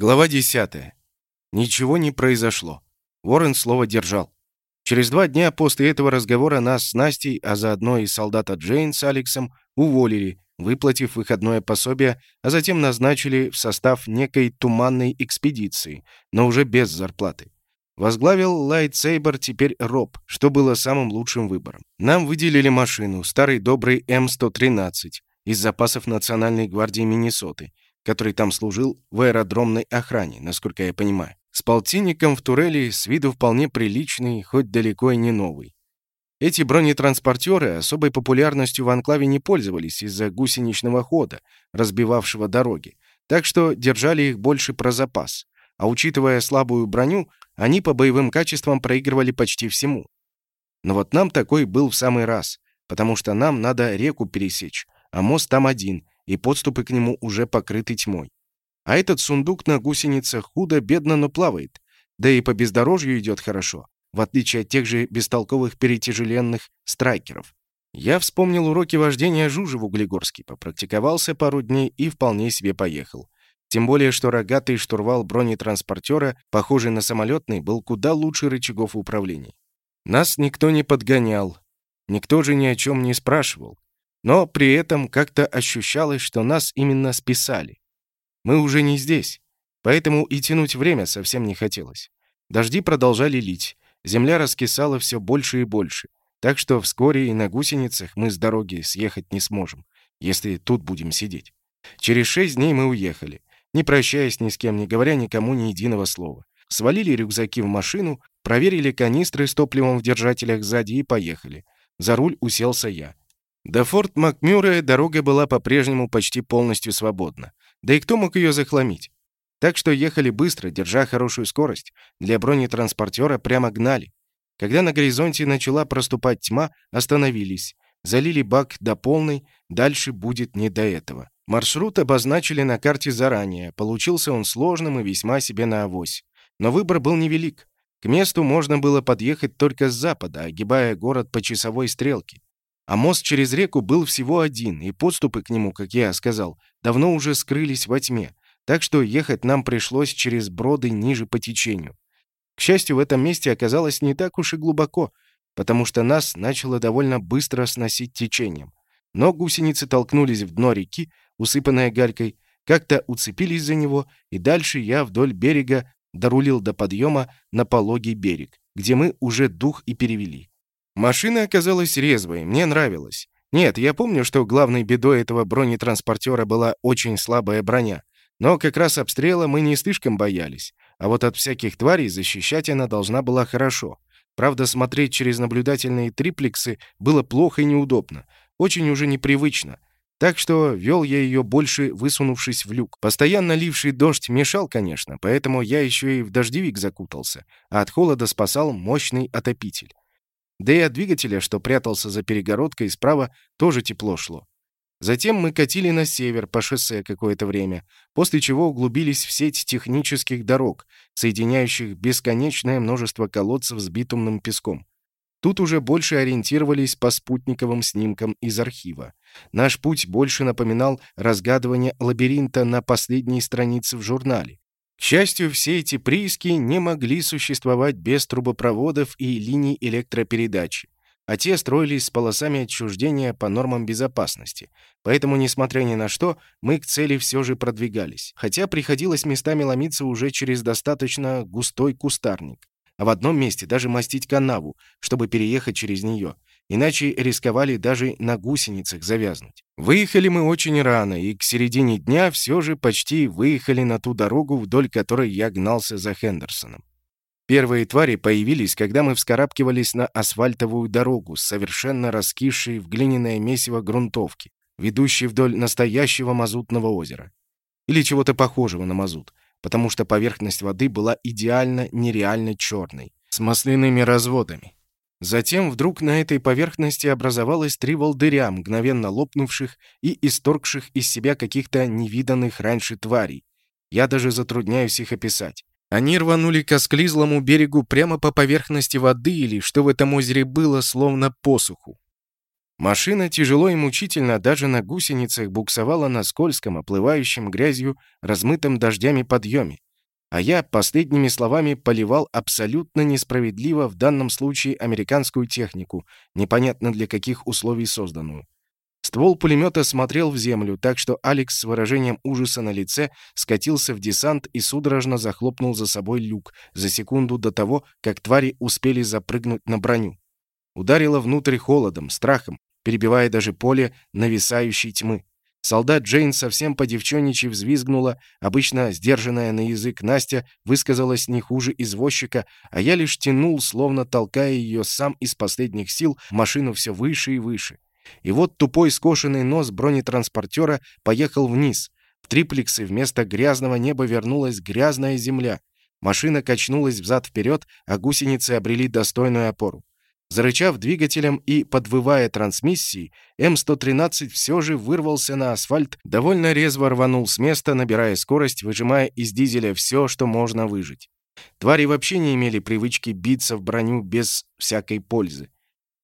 Глава 10. Ничего не произошло. Уоррен слово держал. Через два дня после этого разговора нас с Настей, а заодно и солдата Джейн с Алексом, уволили, выплатив выходное пособие, а затем назначили в состав некой туманной экспедиции, но уже без зарплаты. Возглавил Лайтсейбер теперь Роб, что было самым лучшим выбором. Нам выделили машину, старый добрый М113, из запасов Национальной гвардии Миннесоты, который там служил в аэродромной охране, насколько я понимаю. С полтинником в турели с виду вполне приличный, хоть далеко и не новый. Эти бронетранспортеры особой популярностью в анклаве не пользовались из-за гусеничного хода, разбивавшего дороги, так что держали их больше про запас. А учитывая слабую броню, они по боевым качествам проигрывали почти всему. Но вот нам такой был в самый раз, потому что нам надо реку пересечь, а мост там один, и подступы к нему уже покрыты тьмой. А этот сундук на гусеницах худо-бедно, но плавает, да и по бездорожью идет хорошо, в отличие от тех же бестолковых перетяжеленных страйкеров. Я вспомнил уроки вождения Жужи в Углегорске, попрактиковался пару дней и вполне себе поехал. Тем более, что рогатый штурвал бронетранспортера, похожий на самолетный, был куда лучше рычагов управления. Нас никто не подгонял, никто же ни о чем не спрашивал. Но при этом как-то ощущалось, что нас именно списали. Мы уже не здесь, поэтому и тянуть время совсем не хотелось. Дожди продолжали лить, земля раскисала все больше и больше, так что вскоре и на гусеницах мы с дороги съехать не сможем, если тут будем сидеть. Через шесть дней мы уехали, не прощаясь ни с кем, не говоря никому ни единого слова. Свалили рюкзаки в машину, проверили канистры с топливом в держателях сзади и поехали. За руль уселся я. До форт Макмюррея дорога была по-прежнему почти полностью свободна. Да и кто мог ее захламить? Так что ехали быстро, держа хорошую скорость. Для бронетранспортера прямо гнали. Когда на горизонте начала проступать тьма, остановились. Залили бак до полной, дальше будет не до этого. Маршрут обозначили на карте заранее. Получился он сложным и весьма себе на авось. Но выбор был невелик. К месту можно было подъехать только с запада, огибая город по часовой стрелке. А мост через реку был всего один, и подступы к нему, как я сказал, давно уже скрылись во тьме, так что ехать нам пришлось через броды ниже по течению. К счастью, в этом месте оказалось не так уж и глубоко, потому что нас начало довольно быстро сносить течением. Но гусеницы толкнулись в дно реки, усыпанное галькой, как-то уцепились за него, и дальше я вдоль берега дорулил до подъема на пологий берег, где мы уже дух и перевели. Машина оказалась резвой, мне нравилось. Нет, я помню, что главной бедой этого бронетранспортера была очень слабая броня. Но как раз обстрела мы не слишком боялись. А вот от всяких тварей защищать она должна была хорошо. Правда, смотреть через наблюдательные триплексы было плохо и неудобно. Очень уже непривычно. Так что вел я ее больше, высунувшись в люк. Постоянно ливший дождь мешал, конечно, поэтому я еще и в дождевик закутался, а от холода спасал мощный отопитель. Да и от двигателя, что прятался за перегородкой справа, тоже тепло шло. Затем мы катили на север по шоссе какое-то время, после чего углубились в сеть технических дорог, соединяющих бесконечное множество колодцев с битумным песком. Тут уже больше ориентировались по спутниковым снимкам из архива. Наш путь больше напоминал разгадывание лабиринта на последней странице в журнале. К счастью, все эти прииски не могли существовать без трубопроводов и линий электропередачи, а те строились с полосами отчуждения по нормам безопасности. Поэтому, несмотря ни на что, мы к цели все же продвигались, хотя приходилось местами ломиться уже через достаточно густой кустарник, а в одном месте даже мастить канаву, чтобы переехать через нее — иначе рисковали даже на гусеницах завязнуть. Выехали мы очень рано, и к середине дня все же почти выехали на ту дорогу, вдоль которой я гнался за Хендерсоном. Первые твари появились, когда мы вскарабкивались на асфальтовую дорогу, совершенно раскисшей в глиняное месиво грунтовки, ведущей вдоль настоящего мазутного озера. Или чего-то похожего на мазут, потому что поверхность воды была идеально нереально черной, с масляными разводами. Затем вдруг на этой поверхности образовалось три волдыря, мгновенно лопнувших и исторгших из себя каких-то невиданных раньше тварей. Я даже затрудняюсь их описать. Они рванули к осклизлому берегу прямо по поверхности воды или, что в этом озере было, словно посуху. Машина тяжело и мучительно даже на гусеницах буксовала на скользком, оплывающем грязью, размытым дождями подъеме. А я последними словами поливал абсолютно несправедливо в данном случае американскую технику, непонятно для каких условий созданную. Ствол пулемета смотрел в землю, так что Алекс с выражением ужаса на лице скатился в десант и судорожно захлопнул за собой люк за секунду до того, как твари успели запрыгнуть на броню. Ударило внутрь холодом, страхом, перебивая даже поле нависающей тьмы. Солдат Джейн совсем по девчоничьи взвизгнула, обычно сдержанная на язык Настя высказалась не хуже извозчика, а я лишь тянул, словно толкая ее сам из последних сил, машину все выше и выше. И вот тупой скошенный нос бронетранспортера поехал вниз. В триплексы вместо грязного неба вернулась грязная земля. Машина качнулась взад-вперед, а гусеницы обрели достойную опору. Зарычав двигателем и подвывая трансмиссией, М-113 все же вырвался на асфальт, довольно резво рванул с места, набирая скорость, выжимая из дизеля все, что можно выжить. Твари вообще не имели привычки биться в броню без всякой пользы.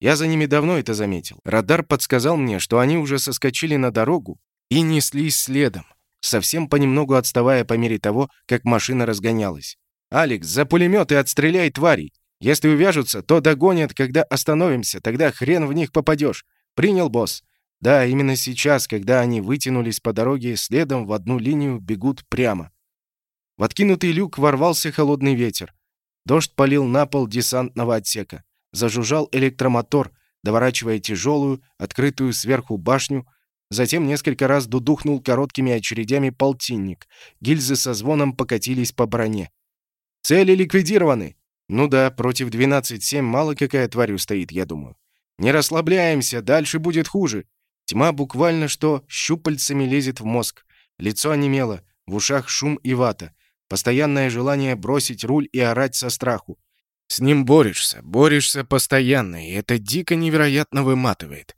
Я за ними давно это заметил. Радар подсказал мне, что они уже соскочили на дорогу и неслись следом, совсем понемногу отставая по мере того, как машина разгонялась. «Алекс, за пулемет и отстреляй тварей! Если увяжутся, то догонят, когда остановимся, тогда хрен в них попадешь. Принял, босс?» Да, именно сейчас, когда они вытянулись по дороге, следом в одну линию бегут прямо. В откинутый люк ворвался холодный ветер. Дождь полил на пол десантного отсека. Зажужжал электромотор, доворачивая тяжелую, открытую сверху башню. Затем несколько раз дудухнул короткими очередями полтинник. Гильзы со звоном покатились по броне. «Цели ликвидированы!» «Ну да, против 12-7 мало какая тварь устоит, я думаю. Не расслабляемся, дальше будет хуже!» Тьма буквально что щупальцами лезет в мозг. Лицо онемело, в ушах шум и вата. Постоянное желание бросить руль и орать со страху. С ним борешься, борешься постоянно, и это дико невероятно выматывает.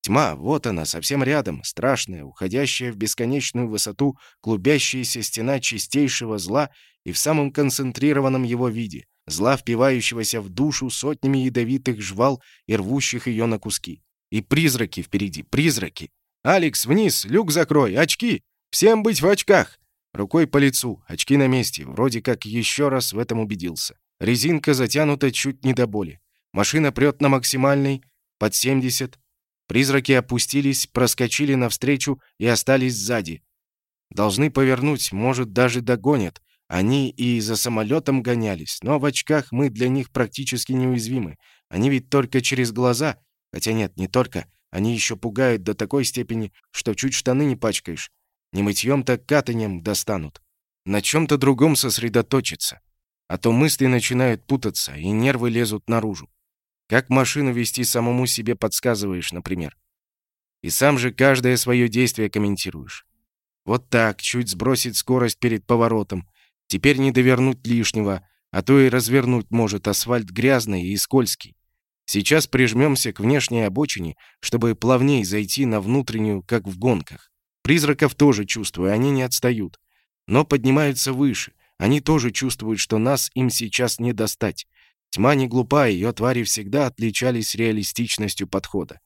Тьма, вот она, совсем рядом, страшная, уходящая в бесконечную высоту, клубящаяся стена чистейшего зла и в самом концентрированном его виде, зла, впивающегося в душу сотнями ядовитых жвал и рвущих ее на куски. И призраки впереди, призраки. «Алекс, вниз, люк закрой, очки! Всем быть в очках!» Рукой по лицу, очки на месте, вроде как еще раз в этом убедился. Резинка затянута чуть не до боли. Машина прет на максимальной, под 70. Призраки опустились, проскочили навстречу и остались сзади. Должны повернуть, может, даже догонят. Они и за самолетом гонялись, но в очках мы для них практически неуязвимы. Они ведь только через глаза, хотя нет, не только. Они еще пугают до такой степени, что чуть штаны не пачкаешь. Не мытьем, так катанием достанут. На чем-то другом сосредоточиться. А то мысли начинают путаться, и нервы лезут наружу. Как машину вести самому себе подсказываешь, например. И сам же каждое свое действие комментируешь. Вот так, чуть сбросить скорость перед поворотом. Теперь не довернуть лишнего, а то и развернуть может асфальт грязный и скользкий. Сейчас прижмемся к внешней обочине, чтобы плавней зайти на внутреннюю, как в гонках. Призраков тоже чувствую, они не отстают. Но поднимаются выше, они тоже чувствуют, что нас им сейчас не достать. Тьма не глупа, ее твари всегда отличались реалистичностью подхода.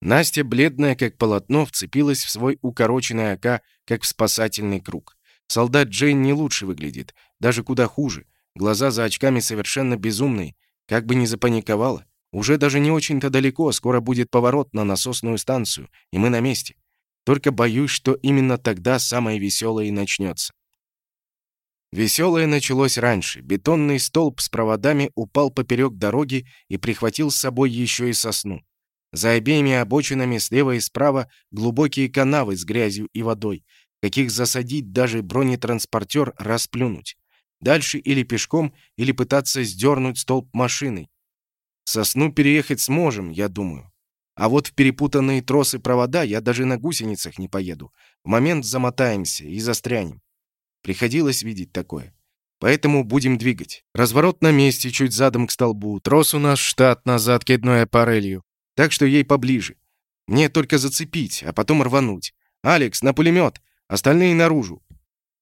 Настя, бледная как полотно, вцепилась в свой укороченный АК, как в спасательный круг. Солдат Джейн не лучше выглядит, даже куда хуже. Глаза за очками совершенно безумные. Как бы не запаниковала. Уже даже не очень-то далеко, скоро будет поворот на насосную станцию, и мы на месте. Только боюсь, что именно тогда самое веселое и начнется. Веселое началось раньше. Бетонный столб с проводами упал поперек дороги и прихватил с собой еще и сосну. За обеими обочинами слева и справа глубокие канавы с грязью и водой, каких засадить даже бронетранспортер расплюнуть. Дальше или пешком, или пытаться сдернуть столб машиной. Сосну переехать сможем, я думаю. А вот в перепутанные тросы провода я даже на гусеницах не поеду. В момент замотаемся и застрянем. Приходилось видеть такое. Поэтому будем двигать. Разворот на месте, чуть задом к столбу. Трос у нас штат назад кидной аппарелью. Так что ей поближе. Мне только зацепить, а потом рвануть. «Алекс, на пулемет! Остальные наружу!»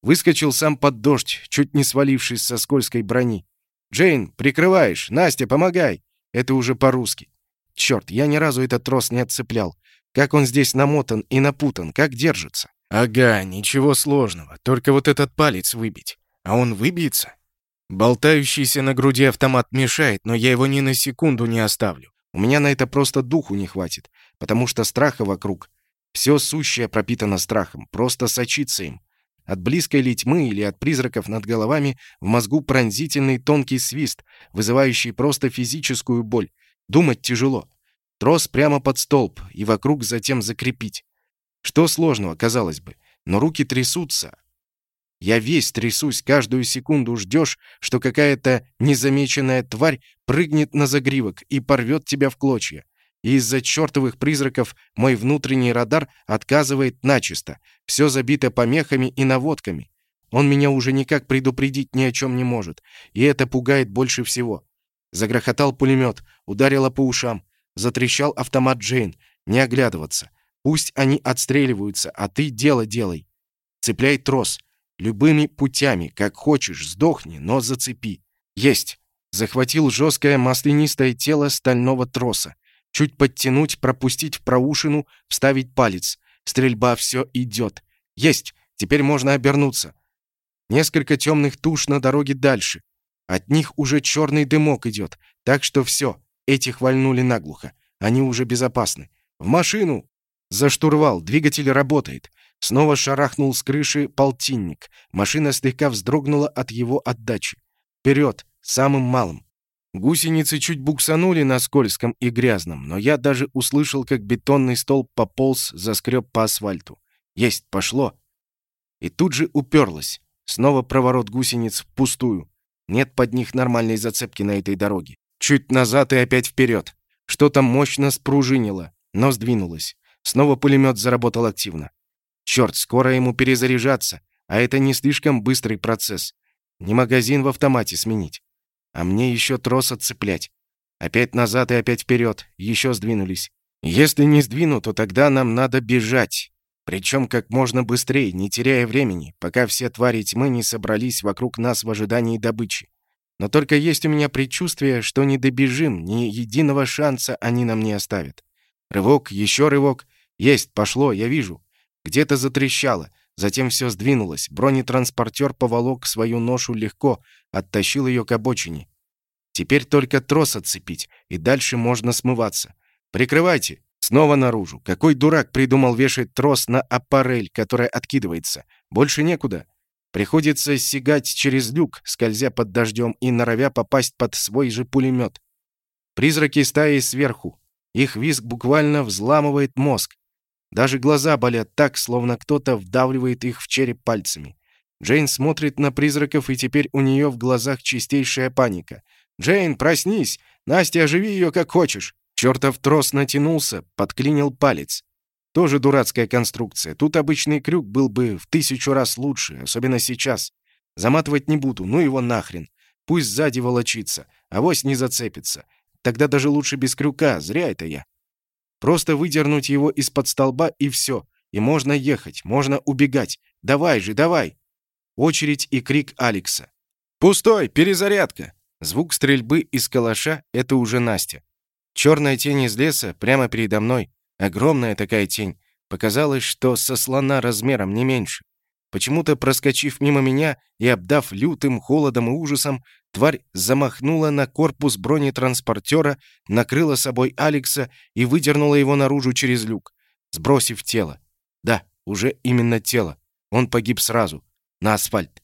Выскочил сам под дождь, чуть не свалившись со скользкой брони. «Джейн, прикрываешь! Настя, помогай!» Это уже по-русски. Черт, я ни разу этот трос не отцеплял. Как он здесь намотан и напутан, как держится. Ага, ничего сложного, только вот этот палец выбить. А он выбьется? Болтающийся на груди автомат мешает, но я его ни на секунду не оставлю. У меня на это просто духу не хватит, потому что страха вокруг. Все сущее пропитано страхом, просто сочится им. От близкой ли тьмы или от призраков над головами в мозгу пронзительный тонкий свист, вызывающий просто физическую боль. Думать тяжело. Трос прямо под столб и вокруг затем закрепить. Что сложного, казалось бы. Но руки трясутся. Я весь трясусь, каждую секунду ждешь, что какая-то незамеченная тварь прыгнет на загривок и порвет тебя в клочья. Из-за чертовых призраков мой внутренний радар отказывает начисто. Все забито помехами и наводками. Он меня уже никак предупредить ни о чем не может. И это пугает больше всего. Загрохотал пулемет, ударило по ушам. Затрещал автомат Джейн. Не оглядываться. Пусть они отстреливаются, а ты дело делай. Цепляй трос. Любыми путями, как хочешь, сдохни, но зацепи. Есть. Захватил жесткое маслянистое тело стального троса. Чуть подтянуть, пропустить в проушину, вставить палец. Стрельба все идет. Есть! Теперь можно обернуться. Несколько темных туш на дороге дальше. От них уже черный дымок идет. Так что все, этих вальнули наглухо. Они уже безопасны. В машину! За штурвал, двигатель работает. Снова шарахнул с крыши полтинник. Машина слегка вздрогнула от его отдачи. Вперед, самым малым. Гусеницы чуть буксанули на скользком и грязном, но я даже услышал, как бетонный столб пополз, заскреб по асфальту. Есть, пошло. И тут же уперлась. Снова проворот гусениц впустую. Нет под них нормальной зацепки на этой дороге. Чуть назад и опять вперед. Что-то мощно спружинило, но сдвинулось. Снова пулемет заработал активно. Черт, скоро ему перезаряжаться, а это не слишком быстрый процесс. Не магазин в автомате сменить. А мне еще трос отцеплять. Опять назад и опять вперед. Еще сдвинулись. Если не сдвину, то тогда нам надо бежать. Причем как можно быстрее, не теряя времени, пока все твари тьмы не собрались вокруг нас в ожидании добычи. Но только есть у меня предчувствие, что не добежим, ни единого шанса они нам не оставят. Рывок, еще рывок. Есть, пошло, я вижу. Где-то затрещало. Затем все сдвинулось. Бронетранспортер поволок свою ношу легко, оттащил ее к обочине. Теперь только трос отцепить, и дальше можно смываться. «Прикрывайте!» Снова наружу. Какой дурак придумал вешать трос на аппарель, которая откидывается? Больше некуда. Приходится сигать через люк, скользя под дождем и норовя попасть под свой же пулемет. Призраки стаи сверху. Их визг буквально взламывает мозг. Даже глаза болят так, словно кто-то вдавливает их в череп пальцами. Джейн смотрит на призраков, и теперь у нее в глазах чистейшая паника. «Джейн, проснись! Настя, оживи ее как хочешь!» Чертов трос натянулся, подклинил палец. Тоже дурацкая конструкция. Тут обычный крюк был бы в тысячу раз лучше, особенно сейчас. Заматывать не буду, ну его нахрен. Пусть сзади волочится, авось не зацепится. Тогда даже лучше без крюка, зря это я. Просто выдернуть его из-под столба и все. И можно ехать, можно убегать. Давай же, давай. Очередь и крик Алекса. «Пустой! Перезарядка!» Звук стрельбы из калаша — это уже Настя. Черная тень из леса прямо передо мной. Огромная такая тень. Показалось, что со слона размером не меньше. Почему-то, проскочив мимо меня и обдав лютым холодом и ужасом, тварь замахнула на корпус бронетранспортера, накрыла собой Алекса и выдернула его наружу через люк, сбросив тело. Да, уже именно тело. Он погиб сразу. На асфальт.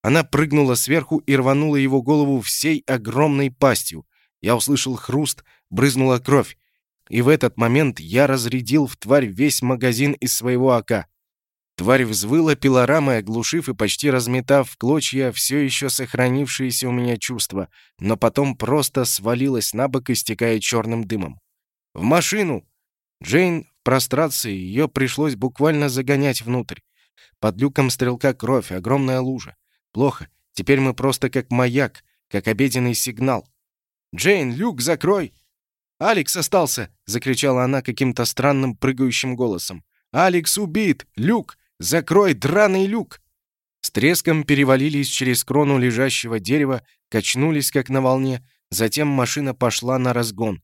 Она прыгнула сверху и рванула его голову всей огромной пастью. Я услышал хруст, брызнула кровь. И в этот момент я разрядил в тварь весь магазин из своего АК. Тварь взвыла пилорамой, оглушив и почти разметав в клочья все еще сохранившиеся у меня чувства, но потом просто свалилась на бок, истекая черным дымом. «В машину!» Джейн в прострации, ее пришлось буквально загонять внутрь. Под люком стрелка кровь, огромная лужа. Плохо. Теперь мы просто как маяк, как обеденный сигнал. «Джейн, люк закрой!» «Алекс остался!» — закричала она каким-то странным прыгающим голосом. «Алекс убит! Люк! Закрой драный люк!» С треском перевалились через крону лежащего дерева, качнулись, как на волне, затем машина пошла на разгон.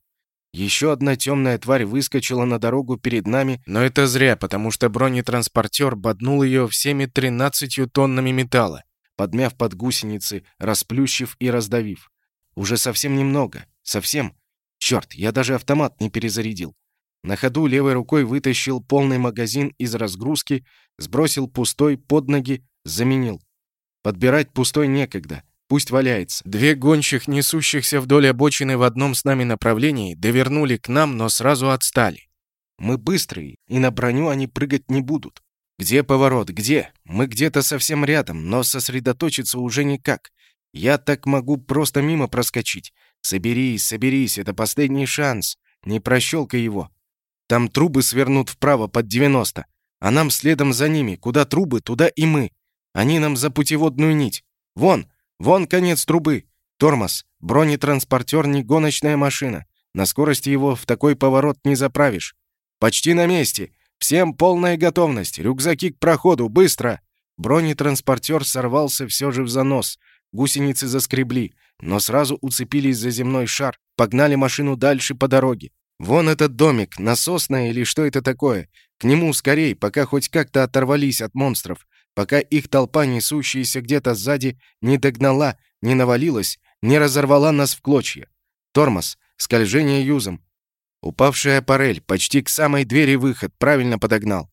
Еще одна темная тварь выскочила на дорогу перед нами, но это зря, потому что бронетранспортер боднул ее всеми тринадцатью тоннами металла. подмяв под гусеницы, расплющив и раздавив. Уже совсем немного. Совсем. Черт, я даже автомат не перезарядил. На ходу левой рукой вытащил полный магазин из разгрузки, сбросил пустой под ноги, заменил. Подбирать пустой некогда. Пусть валяется. Две гонщих, несущихся вдоль обочины в одном с нами направлении, довернули к нам, но сразу отстали. Мы быстрые, и на броню они прыгать не будут. Где поворот? Где? Мы где-то совсем рядом, но сосредоточиться уже никак. Я так могу просто мимо проскочить. Соберись, соберись, это последний шанс. Не прощелкай его. Там трубы свернут вправо под 90, а нам следом за ними. Куда трубы, туда и мы. Они нам за путеводную нить. Вон, вон конец трубы. Тормоз. Бронетранспортер не гоночная машина. На скорости его в такой поворот не заправишь. Почти на месте. Всем полная готовность. Рюкзаки к проходу. Быстро. Бронетранспортер сорвался все же в занос. Гусеницы заскребли, но сразу уцепились за земной шар, погнали машину дальше по дороге. Вон этот домик, насосная или что это такое? К нему скорей, пока хоть как-то оторвались от монстров, пока их толпа, несущаяся где-то сзади, не догнала, не навалилась, не разорвала нас в клочья. Тормоз, скольжение юзом. Упавшая парель, почти к самой двери выход, правильно подогнал.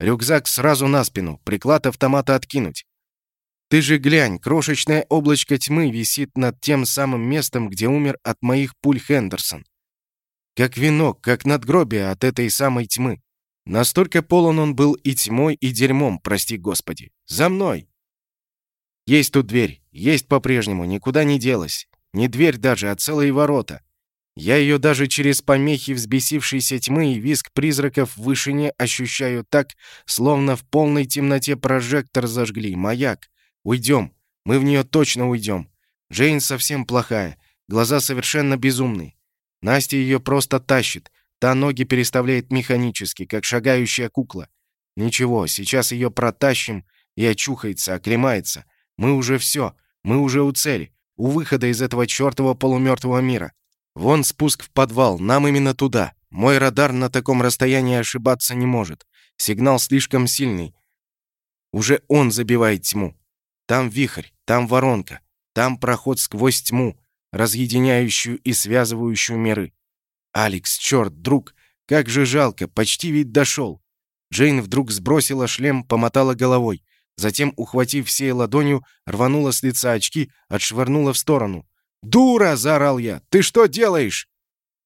Рюкзак сразу на спину, приклад автомата откинуть. Ты же глянь, крошечное облачко тьмы висит над тем самым местом, где умер от моих пуль Хендерсон. Как венок, как надгробие от этой самой тьмы. Настолько полон он был и тьмой, и дерьмом, прости господи. За мной! Есть тут дверь, есть по-прежнему, никуда не делась. Не дверь даже, а целые ворота. Я ее даже через помехи взбесившейся тьмы и визг призраков в вышине ощущаю так, словно в полной темноте прожектор зажгли, маяк. Уйдем. Мы в нее точно уйдем. Джейн совсем плохая. Глаза совершенно безумные. Настя ее просто тащит. Та ноги переставляет механически, как шагающая кукла. Ничего, сейчас ее протащим, и очухается, оклемается. Мы уже все. Мы уже у цели. У выхода из этого чертова полумертвого мира. Вон спуск в подвал, нам именно туда. Мой радар на таком расстоянии ошибаться не может. Сигнал слишком сильный. Уже он забивает тьму. Там вихрь, там воронка, там проход сквозь тьму, разъединяющую и связывающую миры. Алекс, черт, друг, как же жалко, почти ведь дошел. Джейн вдруг сбросила шлем, помотала головой. Затем, ухватив всей ладонью, рванула с лица очки, отшвырнула в сторону. «Дура!» — заорал я. «Ты что делаешь?»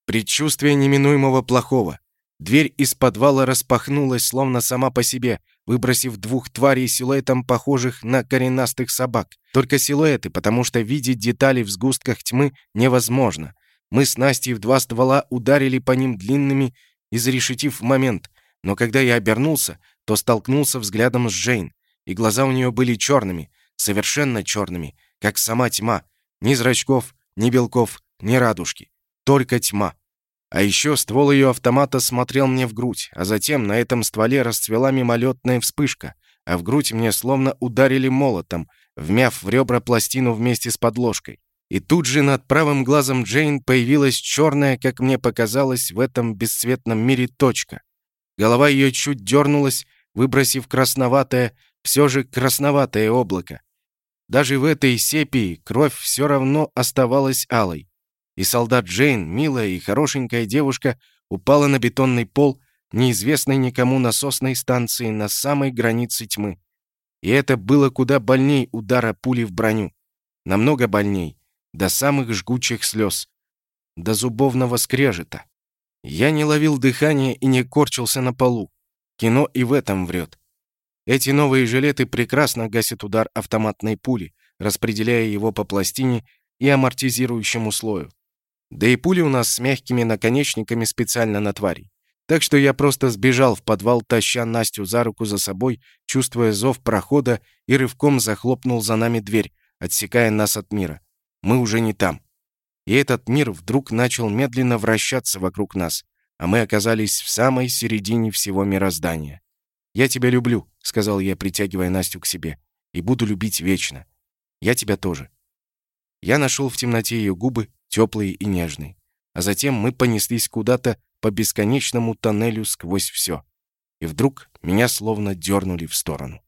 Предчувствие неминуемого плохого. Дверь из подвала распахнулась, словно сама по себе, выбросив двух тварей силуэтом похожих на коренастых собак. Только силуэты, потому что видеть детали в сгустках тьмы невозможно. Мы с Настей в два ствола ударили по ним длинными, изрешетив момент. Но когда я обернулся, то столкнулся взглядом с Джейн, и глаза у нее были черными, совершенно черными, как сама тьма. Ни зрачков, ни белков, ни радужки. Только тьма. А еще ствол ее автомата смотрел мне в грудь, а затем на этом стволе расцвела мимолетная вспышка, а в грудь мне словно ударили молотом, вмяв в ребра пластину вместе с подложкой. И тут же над правым глазом Джейн появилась черная, как мне показалось, в этом бесцветном мире точка. Голова ее чуть дернулась, выбросив красноватое, все же красноватое облако. Даже в этой сепии кровь все равно оставалась алой и солдат Джейн, милая и хорошенькая девушка, упала на бетонный пол неизвестной никому насосной станции на самой границе тьмы. И это было куда больней удара пули в броню. Намного больней, до самых жгучих слез, до зубовного скрежета. Я не ловил дыхания и не корчился на полу. Кино и в этом врет. Эти новые жилеты прекрасно гасят удар автоматной пули, распределяя его по пластине и амортизирующему слою. Да и пули у нас с мягкими наконечниками специально на тварей. Так что я просто сбежал в подвал, таща Настю за руку за собой, чувствуя зов прохода, и рывком захлопнул за нами дверь, отсекая нас от мира. Мы уже не там. И этот мир вдруг начал медленно вращаться вокруг нас, а мы оказались в самой середине всего мироздания. «Я тебя люблю», — сказал я, притягивая Настю к себе, — «и буду любить вечно. Я тебя тоже». Я нашел в темноте ее губы, теплые и нежные. А затем мы понеслись куда-то по бесконечному тоннелю сквозь все. И вдруг меня словно дернули в сторону.